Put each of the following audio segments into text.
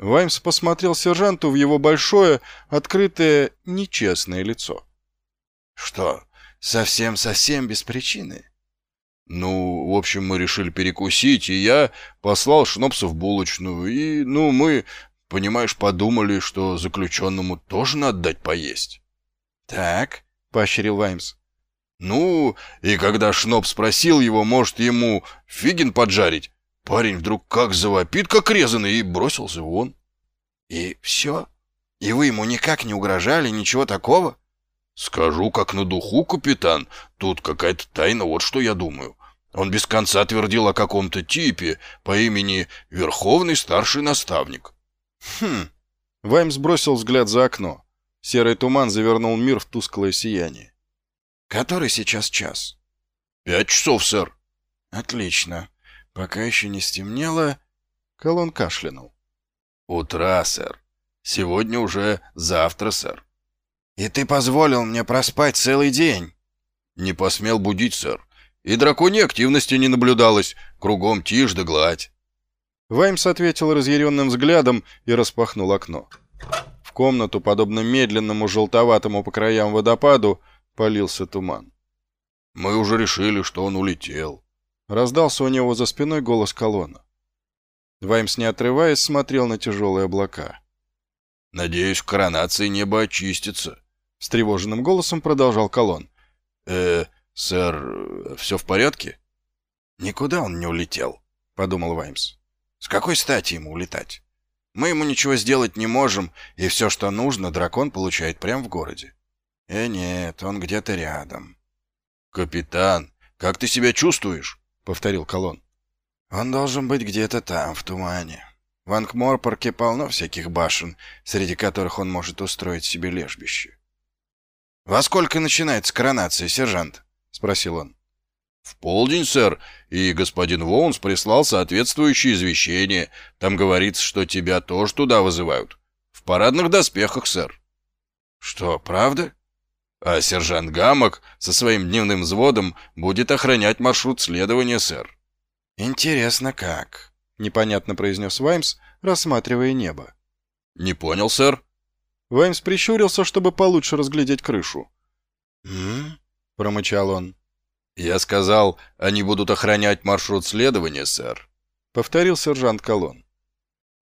Ваймс посмотрел сержанту в его большое, открытое, нечестное лицо. «Что, совсем-совсем без причины?» «Ну, в общем, мы решили перекусить, и я послал Шнопса в булочную, и, ну, мы, понимаешь, подумали, что заключенному тоже надо дать поесть». «Так», — поощрил Ваймс. «Ну, и когда Шноп спросил его, может, ему фигин поджарить, Парень вдруг как завопит, как резанный, и бросился вон. И все? И вы ему никак не угрожали, ничего такого? Скажу, как на духу, капитан. Тут какая-то тайна, вот что я думаю. Он без конца твердил о каком-то типе по имени Верховный Старший Наставник. Хм. Ваймс бросил взгляд за окно. Серый туман завернул мир в тусклое сияние. Который сейчас час? Пять часов, сэр. Отлично. Пока еще не стемнело, Колон кашлянул. «Утра, сэр. Сегодня уже завтра, сэр». «И ты позволил мне проспать целый день?» «Не посмел будить, сэр. И драконьей активности не наблюдалось. Кругом тишь да гладь». Ваймс ответил разъяренным взглядом и распахнул окно. В комнату, подобно медленному желтоватому по краям водопаду, полился туман. «Мы уже решили, что он улетел», Раздался у него за спиной голос колонна. Ваймс, не отрываясь, смотрел на тяжелые облака. «Надеюсь, в коронации небо очистится», — встревоженным голосом продолжал колонн. «Э, сэр, все в порядке?» «Никуда он не улетел», — подумал Ваймс. «С какой стати ему улетать? Мы ему ничего сделать не можем, и все, что нужно, дракон получает прямо в городе. Э, нет, он где-то рядом». «Капитан, как ты себя чувствуешь?» — повторил Колон. «Он должен быть где-то там, в тумане. В Ангморпорке полно всяких башен, среди которых он может устроить себе лежбище». «Во сколько начинается коронация, сержант?» — спросил он. «В полдень, сэр, и господин Воунс прислал соответствующее извещение. Там говорится, что тебя тоже туда вызывают. В парадных доспехах, сэр». «Что, правда?» А сержант Гамок со своим дневным взводом будет охранять маршрут следования, сэр. Интересно как, непонятно произнес Ваймс, рассматривая небо. Не понял, сэр. Ваймс прищурился, чтобы получше разглядеть крышу. «М?», промычал он. Я сказал, они будут охранять маршрут следования, сэр, повторил сержант Колон.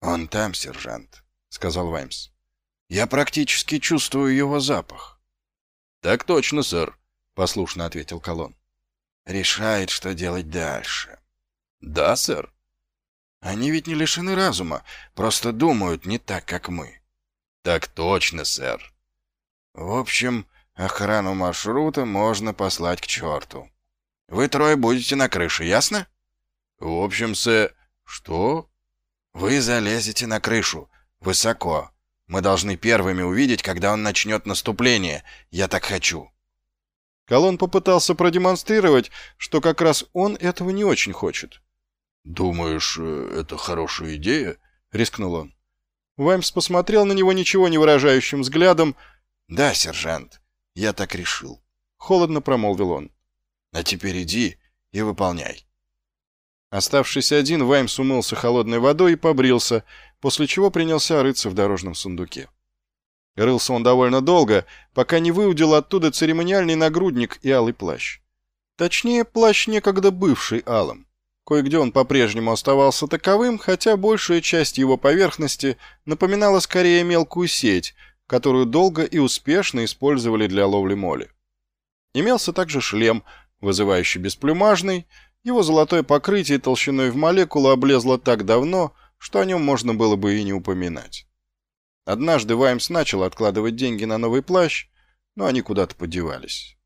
Он там, сержант, сказал Ваймс. Я практически чувствую его запах. «Так точно, сэр», — послушно ответил Колон. «Решает, что делать дальше». «Да, сэр». «Они ведь не лишены разума, просто думают не так, как мы». «Так точно, сэр». «В общем, охрану маршрута можно послать к черту. Вы трое будете на крыше, ясно?» «В общем, сэр...» «Что?» «Вы залезете на крышу. Высоко. Мы должны первыми увидеть, когда он начнет наступление. Я так хочу». Колон попытался продемонстрировать, что как раз он этого не очень хочет. «Думаешь, э, это хорошая идея?» — рискнул он. Ваймс посмотрел на него ничего не выражающим взглядом. «Да, сержант, я так решил», — холодно промолвил он. «А теперь иди и выполняй». Оставшись один, Ваймс умылся холодной водой и побрился, после чего принялся рыться в дорожном сундуке. Рылся он довольно долго, пока не выудил оттуда церемониальный нагрудник и алый плащ. Точнее, плащ некогда бывший алым. Кое-где он по-прежнему оставался таковым, хотя большая часть его поверхности напоминала скорее мелкую сеть, которую долго и успешно использовали для ловли моли. Имелся также шлем, вызывающий бесплюмажный, его золотое покрытие толщиной в молекулу облезло так давно, что о нем можно было бы и не упоминать. Однажды Ваймс начал откладывать деньги на новый плащ, но они куда-то подевались.